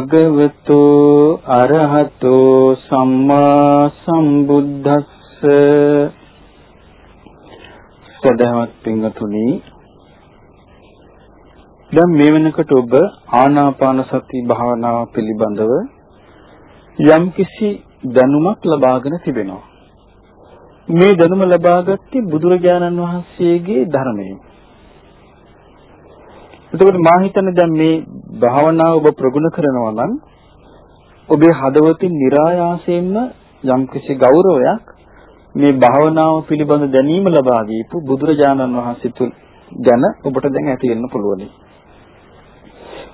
නමෝ තස්ස භගවතු අරහතෝ සම්මා සම්බුද්දස්ස. සදහවත් පින්වතුනි දැන් මේ වෙනකොට ඔබ ආනාපාන සති භාවනාව පිළිබඳව යම්කිසි දැනුමක් ලබාගෙන තිබෙනවා. මේ දැනුම ලබාගත්තේ බුදුරජාණන් වහන්සේගේ ධර්මයෙන්. එතකොට මා හිතන්නේ දැන් මේ භාවනාව ඔබ ප්‍රගුණ කරනවා නම් ඔබේ හදවතින් નિરાයාසයෙන්ම යම්කිසි ගෞරවයක් මේ භාවනාව පිළිබඳ දැනීම ලබා දීපු බුදුරජාණන් වහන්සේ තුල් ගැන ඔබට දැන් ඇති වෙන්න පුළුවන්.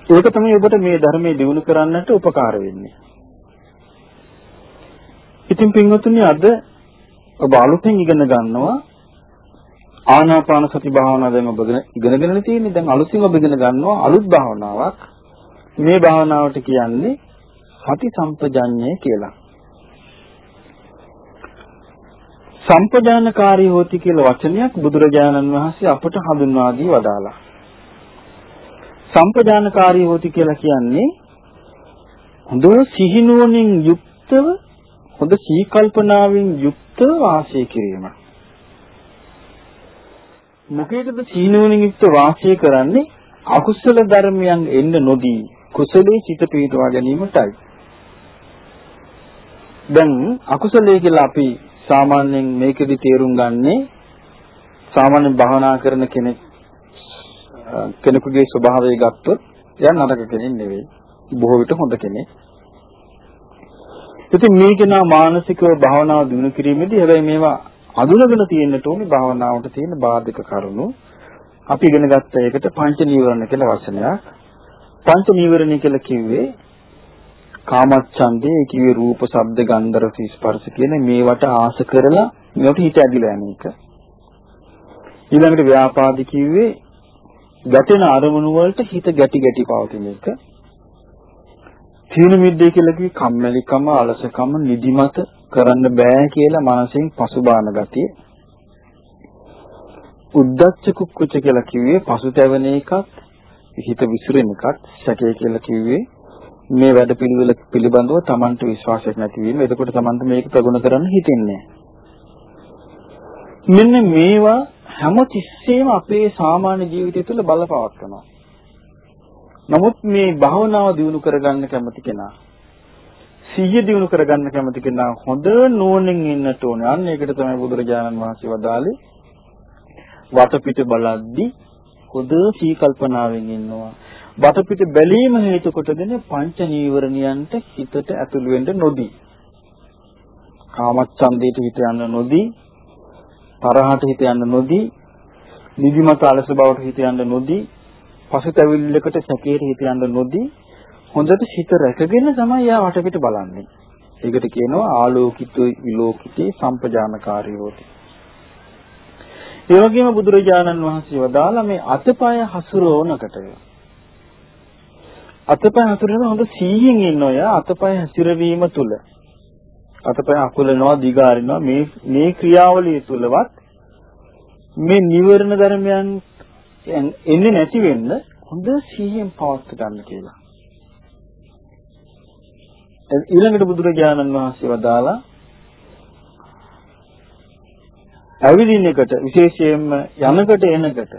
ඒක තමයි ඔබට මේ ධර්මයේ දිනු කරන්නට උපකාර වෙන්නේ. ඉතින් පින්වතුනි අද ඔබ අලුතෙන් ඉගෙන ගන්නවා ආනාපාන සති භාවනාව දැන් ඔබ ඉගෙනගෙන තියෙන්නේ දැන් අලුතින් ඔබ ඉගෙන ගන්නවා අලුත් භාවනාවක් මේ භාවනාවට කියන්නේ සති සම්පජඤ්ඤය කියලා. සම්පජානකාරී හෝති කියලා වචනයක් බුදුරජාණන් වහන්සේ අපට හඳුන්වා දී වදාලා. සම්පජානකාරී හෝති කියලා කියන්නේ හොඳ සිහිනුවණින් යුක්තව හොඳ සීකල්පනාවෙන් යුක්තව වාසය කිරීමක්. මොකේද සීනුවණින් යුක්ත වාසය කරන්නේ අකුසල ධර්මයන් එන්න නොදී කුසලයේ සිත පිටවා ගැනීමටයි. දැන් අකුසලයේ කියලා අපි සාමාන්‍යයෙන් මේකෙදි තේරුම් ගන්නේ සාමාන්‍ය භාවනා කරන කෙනෙක් කෙනෙකුගේ ස්වභාවය ගත්තොත් එයා නරක කෙනෙක් නෙවෙයි. බොහෝ විට හොඳ කෙනෙක්. ඉතින් මේක නා මානසිකව භාවනාව දිනු කිරීමේදී හැබැයි මේවා අඳුනගෙන තියෙන්නට ඕනේ භාවනාවට තියෙන බාධක කරුණු. අපි ඉගෙන ගත්ත එකට පංච නීවරණ කියලා වචනයක්. පංච නීවරණ කියලා කිව්වේ කාමච්ඡන්දේ කිව්වේ රූප, ශබ්ද, ගන්ධ, රස, ස්පර්ශ කියන මේවට ආස කරලා මේවට හිත ඇදිලා යන එක. ඊළඟට ව්‍යාපාදි කිව්වේ ගැටෙන අරමුණු වලට හිත ගැටි ගැටි පවතින එක. තීන මිද්දේ කියලා කිව්වේ කම්මැලිකම, අලසකම, නිදිමත කරන්න බෑ කියලා මනසෙන් පසුබාන ගතිය. උද්දච්ච කුක්කුච කියලා කිව්වේ පසුතැවෙන එකක්, හිත විසිරෙන එකක්, සැකය කියලා කිව්වේ මේ වැඩ පිළිවෙල පිළිබඳව Tamanට විශ්වාසයක් නැතිවීම. එතකොට Tamanට මේක ප්‍රගුණ කරන්න හිතෙන්නේ මෙන්න මේවා හැම තිස්සෙම අපේ සාමාන්‍ය ජීවිතය තුළ බලපවත්වනවා. නමුත් මේ භාවනාව දියුණු කරගන්න කැමති කෙනා සිහිය දිනු කරගන්න කැමති කෙනා හොඳ නුවණින් ඉන්නට ඕනේ. අන්න ඒකට තමයි බුදුරජාණන් වහන්සේ වදාළේ වටපිට බලද්දී හොඳ සීකල්පනාවෙන් ඉන්නවා. වටපිට බැලීම හේතු කොටගෙන පංච නීවරණයන්ට හිතට ඇතුළු වෙන්න නොදී. කාමච්ඡන්දයට හිත යන්න නොදී, තරහට හිත යන්න නොදී, නිදිමත අලස බවට හිත යන්න නොදී, පසුතැවිල්ලකට සැකයට හිත යන්න නොදී හොඳට සිත රැකගෙන තමයි යා වටපිට බලන්නේ. ඒකට කියනවා ආලෝකිතෝ විලෝකිතේ සම්පජානකාරී හොති. ඒ වගේම බුදුරජාණන් වහන්සේ වදාලා මේ අතපය හසුරවනකට අතපය හසුරන හොඳ සීයෙන් ඉන්න ඔය අතපය හැසිරවීම තුල අතපය අකුලනවා දිගාරිනවා මේ මේ ක්‍රියාවලිය තුලවත් මේ නිවර්ණ ධර්මයන් එන්නේ නැති වෙන්න හොඳ සීයෙන් පවත් ගන්න කියලා. ඊළඟට බුදුරජාණන් වහන්සේ වදාලා ඇවිදින එකට විශේෂයෙන්ම යනකට එනකට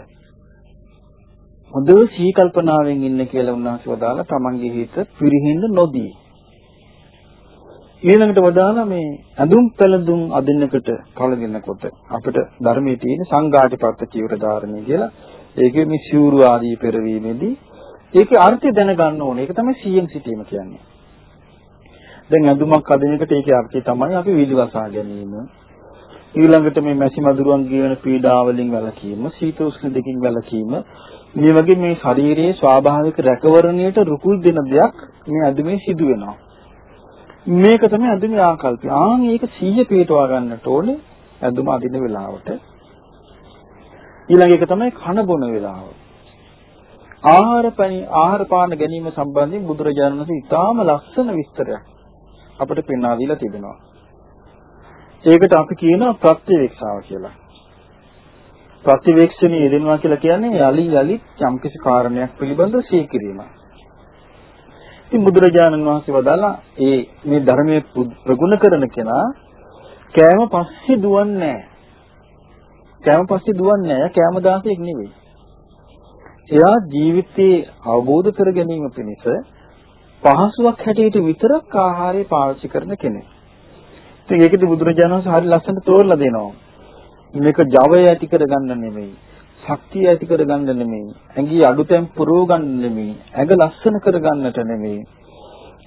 හොඳ සීකල්පනාවෙන් ඉන්න කියලා උන්වහන්සේ වදාලා තමන්ගේ හිත පිරිහින්න නොදී ඊළඟට වදාලා මේ ඇඳුම් පැළඳුම් අදින්නකට පළඳිනකොට අපිට ධර්මයේ තියෙන සංඝාටිපත්ත චීවර ධාරණය කියලා ඒකේ මේ සිවුරු ආදී පෙරවීමේදී ඒකේ අර්ථය දැනගන්න ඕනේ. ඒක තමයි සීයෙන් සිටීම කියන්නේ. දැන් ඇඳුමක් අදින එකට ඒකේ අර්ථය තමයි අපි විලිවසා ගැනීම. ඊළඟට මේ මැසි මදුරුවන් කියන පීඩාවලින් වැළකීම, සීත උෂ්ණ දෙකින් වැළකීම, මේ වගේ මේ ශරීරයේ ස්වාභාවික රැකවරණයට රුකුල් දෙන දෙයක් මේ ඇඳුමේ සිදු වෙනවා. මේක තමයි ඇඳුමේ ආකල්පය. ආන් ඒක 100 පිටවා ගන්නට ඕනේ ඇඳුම අදින වෙලාවට. ඊළඟ එක තමයි කන බොන වෙලාව. ආහාර පනි ආහාර පාන ගැනීම සම්බන්ධයෙන් බුදුරජාණන් වහන්සේ ඉතාම ලස්සන විස්තරයක් අපිට පෙන්වා දීලා තිබෙනවා. ඒකට අපි කියනවා ප්‍රත්‍යවේක්ෂාව කියලා. ප්‍රතිවේක්ෂණයේ යෙදෙනවා කියලා කියන්නේ යලි යලිත් යම්කිසි කාරණයක් පිළිබඳව සීකිරීම. ඉතින් බුදුරජාණන් වහන්සේ වදාලා ඒ මේ ධර්මයේ ප්‍රගුණ කරන කෙනා කෑම පස්සේ දුවන්නේ නැහැ. කෑම පස්සේ දුවන්නේ නැහැ. කෑම දාසයක් නෙවෙයි. එයා ජීවිතේ අවබෝධ කර ගැනීම පිණිස පහසුවක් හැටියට විතරක් ආහාරය පාවිච්චි කරන කෙනෙක්. ඉතින් ඒකද බුදුරජාණන් වහන්සේ හරි ලස්සනට තෝරලා දෙනවා. මේක ජවය ඇති කරගන්න නෙමෙයි. ශක්තිය ඇති කරගන්න නෙමෙයි. ඇඟේ අඩුතැන් පුරව ගන්න නෙමෙයි. ඇඟ ලස්සන කරගන්නට නෙමෙයි.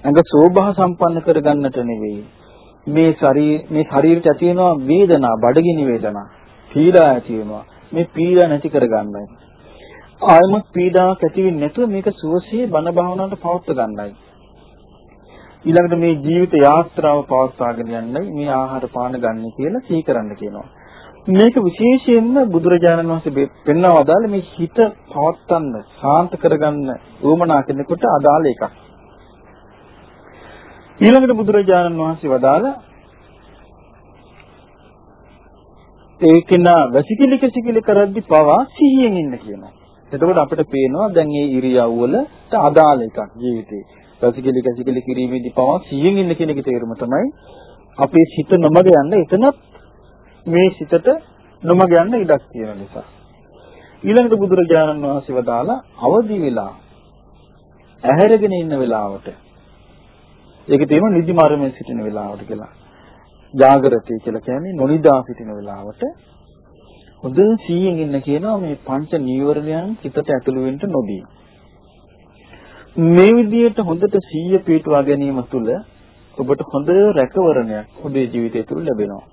ඇඟ සෝභා සම්පන්න කරගන්නට නෙමෙයි. මේ ශරීර මේ ශරීරයට ඇති වෙනවා වේදනා, බඩගිනි වේදනා, පීඩා ඇති වෙනවා. මේ පීඩා නැති කරගන්නයි. ආයමත් පීඩාවක් ඇති වෙන්නේ නැතුව මේක සුවසේ බණ භාවනාවට පවත්ව ගන්නයි. ඊළඟට මේ ජීවිත යාත්‍රාව පවත්වාගෙන යන්නයි මේ ආහාර පාන ගන්න කියලා සිහි කරන්න කියනවා. මේක විශේෂයෙන්ම බුදුරජාණන් වහන්සේ පෙන්වා වදාළ මේ හිත පවත්වන්න, ශාන්ත කරගන්න උවමනා කෙනෙකුට අදාළ එකක්. ඊළඟට බුදුරජාණන් වහන්සේ වදාළ ඒකේන වැසිකිලි කසිකිලි කරද්දි පවා සිහියෙන් ඉන්න කියනවා. එතකොට අපිට පේනවා දැන් මේ ඉරියව් වලට අදාළ එකක් ජීවිතේ. වැසිකිලි කසිකිලි කිරීමේදී පවා සිහියෙන් ඉන්න කියන එකේ තේරුම තමයි අපේ සිත නොමග යන්න එතනත් මේ සිතට නොමග යන්න ඉඩක් තියෙන නිසා. ඊළඟට බුදුරජාණන් වහන්සේ වදාලා අවදි වෙලා ඇහැරගෙන ඉන්න වෙලාවට ඒක තියෙන නිදි මරමේ සිටින වෙලාවට කියලා. ජාගරතය කියලා කියන්නේ නොනිදා සිටින වෙලාවට හොඳ සීයෙන් ඉන්න කියනවා මේ පංච නීවරණයන් හිතට ඇතුළු වෙන්න නොදී. මේ විදිහට හොඳට සීය පිටවා ගැනීම තුළ ඔබට හොඳ රැකවරණයක් ඔබේ ජීවිතය තුළ ලැබෙනවා.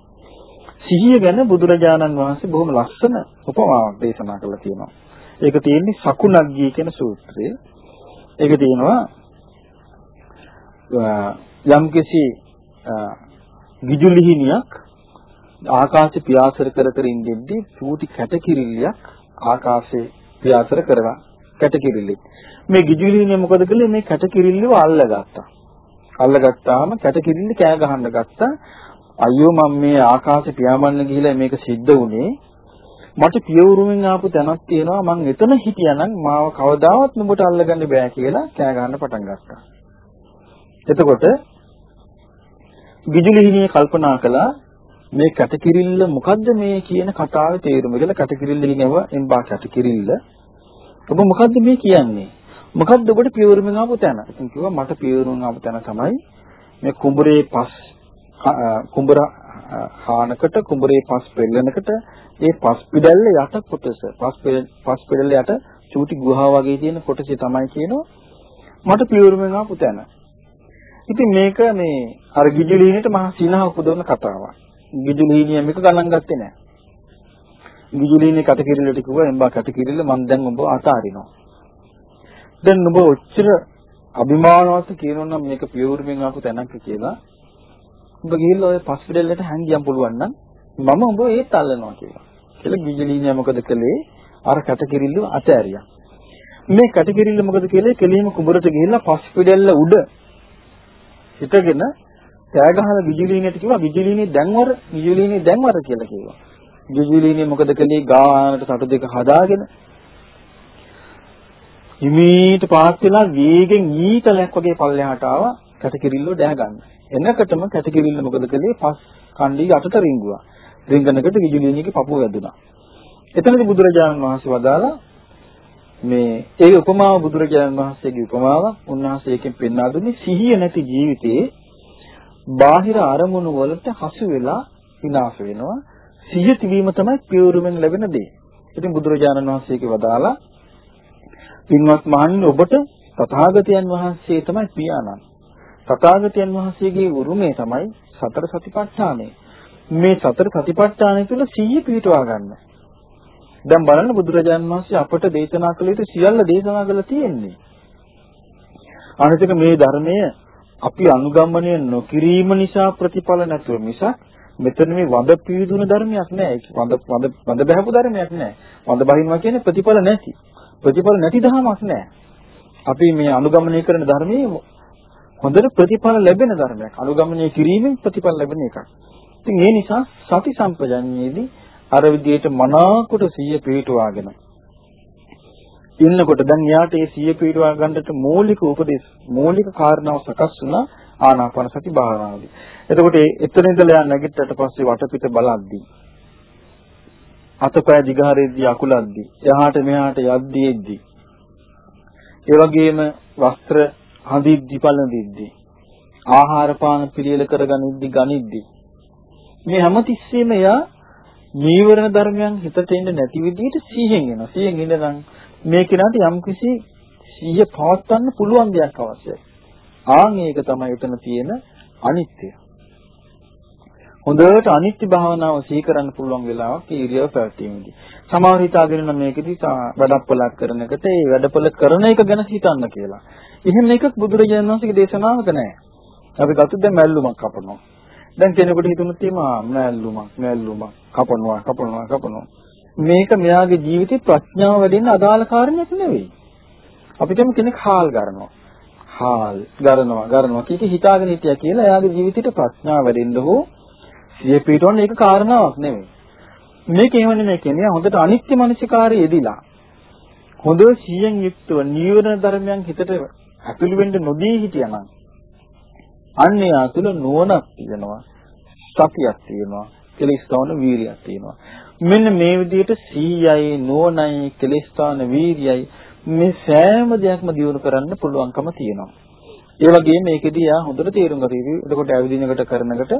සිහිය ගැන බුදුරජාණන් වහන්සේ බොහොම ලස්සන උපමාවක් දේශනා කරලා තියෙනවා. ඒක තියෙන්නේ සකුණග්ගී කියන සූත්‍රයේ. ඒක තියෙනවා යම්කිසි විජුලිහිනියක් ආකාශ පියාසර කර කර ඉඳිද්දී චූටි කැටකිරිල්ලයක් ආකාශේ පියාසර කරවා කැටකිරිල්ලෙක්. මේ ගිජුලිහිනිය මොකද කළේ මේ කැටකිරිල්ලව අල්ලගත්තා. අල්ලගත්තාම කැටකිරිල්ල කෑ ගහන්න ගත්තා. අයියෝ මම මේ ආකාශේ පියාඹන්න ගිහිලා මේක සිද්ධ වුණේ මට පියවුරුමින් ආපු තැනක් තියෙනවා මං එතන හිටියානම් මාව කවදාවත් නුඹට අල්ලගන්න බෑ කියලා කෑ ගන්න පටන් ගත්තා. එතකොට විදුලිහිණිය කල්පනා කළා මේ කැටකිරිල්ල මොකද්ද මේ කියන කතාවේ තේරුම කියලා කැටකිරිල්ල කියනව එම්බා කැටකිරිල්ල ඔබ මොකද්ද මේ කියන්නේ මොකද්ද ඔබට පියවුරුමින් ආපු තැන ඉතින් කිව්වා මට පියවුරුමින් ආපු තැන තමයි මේ කුඹුරේ පස් කුඹර හානකට කුඹරේ පස් පෙරලනකට ඒ පස් පිඩල්ල යට කොටස පස් පස් පිඩල්ල යට චූටි ගුහා වගේ තියෙන කොටසේ තමයි කියනවා මට පියවරුමෙන් ආපු තැන. ඉතින් මේක මේ අර ගිජුලීනියට මහා සිනහ උපදවන කතාවක්. ගිජුලීනිය මේක ගණන් ගත්තේ නැහැ. ගිජුලීනිය කටකිරිල්ලට කිව්වා එම්බා කටකිරිල්ල මම දැන් ඔබ අතාරිනවා. දැන් ඔබ ඔච්චර අභිමානවත් කියනොනම් මේක පියවරුමෙන් ආපු තැනක් කියලා උඹ ගිහිල්ලා ඔය පස්පිඩල්ලට හැංගියම් පුළුවන් නම් මම උඹ ඒත් අල්ලනවා කියලා. කියලා ගිජලීනියා මොකද කළේ? අර කටකිරිල්ල අතෑරියා. මේ කටකිරිල්ල මොකද කළේ? කෙලින්ම කුඹරට ගිහිල්ලා පස්පිඩල්ල උඩ හිටගෙන කෑ ගහලා ගිජලීනියට කිව්වා ගිජලීනිය දැන්වර ගිජලීනිය දැන්වර කියලා කිව්වා. ගිජලීනිය මොකද කළේ? ගානට සතු දෙක හදාගෙන හිමීට පාස් වෙලා වේගෙන් ඊතලයක් වගේ පල්ලෙහාට ආවා කටකිරිල්ල දැහ ගන්න. එනකටම කැටකිරිල්ල මොකද කළේ? පස් කණ්ඩි යටට රිංගුවා. රිංගනකට විජුලිනියගේ පපුව වැදුනා. එතනදී බුදුරජාණන් වහන්සේ වදාලා මේ ඒ උපමාව බුදුරජාණන් වහන්සේගේ උපමාව උන්වහන්සේකින් පෙන්වා දුන්නේ සිහිය නැති ජීවිතයේ බාහිර අරමුණු වලට හසු වෙලා විනාශ වෙනවා. සිහිය තිබීම තමයි පියවරුමෙන් ලැබෙන දේ. ඉතින් බුදුරජාණන් වහන්සේගේ වදාලා පින්වත් මහණනි ඔබට තථාගතයන් වහන්සේ තමයි පියාණන්. තථාගතයන් වහන්සේගේ උරුමය තමයි සතර සතිපට්ඨානය. මේ සතර සතිපට්ඨානය තුළ සීය පිටවා ගන්න. දැන් බලන්න බුදුරජාණන් වහන්සේ අපට දේශනා කළ යුතු සියල්ල දේශනා කළා තියෙන්නේ. අනිතික මේ ධර්මය අපි අනුගමනය නොකිරීම නිසා ප්‍රතිඵල නැතුව මිසක් මෙතන මේ වද පීදුන ධර්මයක් නෑ. වද වද වද බහපු ධර්මයක් නෑ. වද බහිනවා කියන්නේ ප්‍රතිඵල නැති. ප්‍රතිඵල නැති ධර්මයක් නෑ. අපි මේ අනුගමනය කරන ධර්මයේ හොඳට ප්‍රතිඵල ලැබෙන ධර්මයක්. අනුගමනය කිරීමෙන් ප්‍රතිඵල ලැබෙන එකක්. ඉතින් ඒ නිසා සති සම්පජඤ්ඤයේදී අර විදිහට මනාකොට සිහිය පිටුවාගෙන ඉන්නකොට දැන් යාට ඒ සිහිය පිටුවා ගන්නට මූලික උපදේශ මූලික කාරණාව සකස් වුණා ආනාපාන සති භාවනාවේදී. එතකොට එතන ඉඳලා යා නැගිට්ටට පස්සේ වටපිට බලද්දී අතපය දිගහරෙද්දී අකුලද්දී එහාට මෙහාට යද්දී එද්දී ඒ වගේම වස්ත්‍ර හඳිද්දි පළඳිද්දි ආහාර පාන පිළියෙල කරගනිද්දි ගනිද්දි මේ හැමතිස්සෙම එයා නීවරණ ධර්මයන් හිතට එන්නේ නැති විදිහට සිහියෙන් එනවා. සිහියෙන් ඉඳන් මේ කෙනාට යම්කිසි සිහිය පවත්වන්න පුළුවන් දෙයක් අවශ්‍යයි. ආන් ඒක තමයි එතන තියෙන අනිත්‍ය. හොඳට අනිත්‍ය භාවනාව සිහි කරන්න පුළුවන් වෙලාවක් ඉරියව් පැවැත්වීමේදී. සමහර හිතාගෙන නම් මේකදී වැඩපොලක් කරන එකට ඒ වැඩපොල කරන එක ගැන හිතන්න කියලා. එහෙම එකක් බුදුරජාණන් වහන්සේගේ දේශනාවක නැහැ. අපි ගත්තොත් දැන් මැල්ලුමක් කපනවා. දැන් කෙනෙකුට හිතුනොත් තියෙනවා මැල්ලුමක් මැල්ලුමක් කපනවා කපනවා කපනවා. මේක මෙයාගේ ජීවිතේ ප්‍රඥාව වැඩෙන්න අදාළ කාරණයක් නෙවෙයි. අපි කියමු කෙනෙක් හාල් ගන්නවා. හාල් ගන්නවා ගන්නවා කීක හිතාගෙන හිටියා කියලා එයාගේ ජීවිතේට ප්‍රඥාව වැඩෙන්න හෝ සිය පිටවන්න ඒක කාරණාවක් නෙවෙයි. මේක එහෙම නෙමෙයි කියන්නේ හොඳට අනිත්‍ය මනසිකාරය යෙදිලා හොඳ සියෙන් යුක්තව නීවරණ ධර්මයන් හිතට ඇතුළු වෙන්න නොදී හිටියනම් අන්නේ අතුල නුවණක් තියෙනවා සතියක් තියෙනවා කෙලස්තාවන වීරියක් තියෙනවා. මෙන්න මේ විදිහට සීයයි නුවණයි කෙලස්තාවන වීරියයි මේ සෑම දෙයක්ම දියුණු කරන්න පුළුවන්කම තියෙනවා. ඒ වගේම මේකෙදී යා හොඳට තේරුම් ගත යුතුයි. එතකොට ඇවිදිනකට කරනකට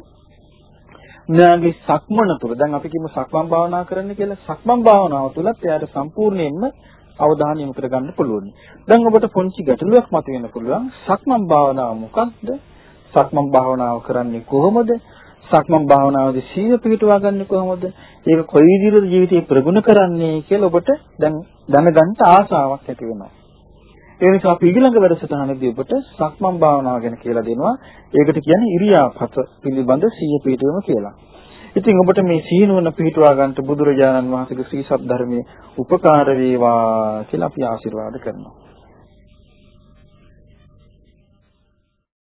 මෙයාගේ සක්මන තුළ දැන් අපි කියමු සක්මන් භාවනා කරන්න කියලා සක්මන් භාවනාව තුළත් එයාට සම්පූර්ණයෙන්ම අවධානය යොමු කරගන්න පුළුවන්. දැන් ඔබට පොන්චි ගැටලුවක් මතුවෙන්න පුළුවන්. සක්මන් භාවනාව මොකක්ද? සක්මන් භාවනාව කරන්නේ කොහොමද? සක්මන් භාවනාවේදී සීල පිළිටවා ගන්න කොහොමද? ඒක කොයි විදිහට ජීවිතේ ප්‍රගුණ කරන්නේ කියලා ඔබට දැන් දැනගන්න ආසාවක් ඇති වෙනවා. ඒ නිසා අපි ඊළඟ වැඩසටහනේදී ඔබට සක්මන් භාවනාව ගැන කියලා දෙනවා. ඒකට කියන්නේ ඉරියාපත පිළිබඳ සිහිය පිටවීම කියලා. ඉතින් ඔබට මේ සීනුවන පිටවා ගන්නට බුදුරජාණන් වහන්සේගේ ශ්‍රී සත්‍ය ධර්මයේ උපකාර වේවා කියලා අපි ආශිර්වාද කරනවා.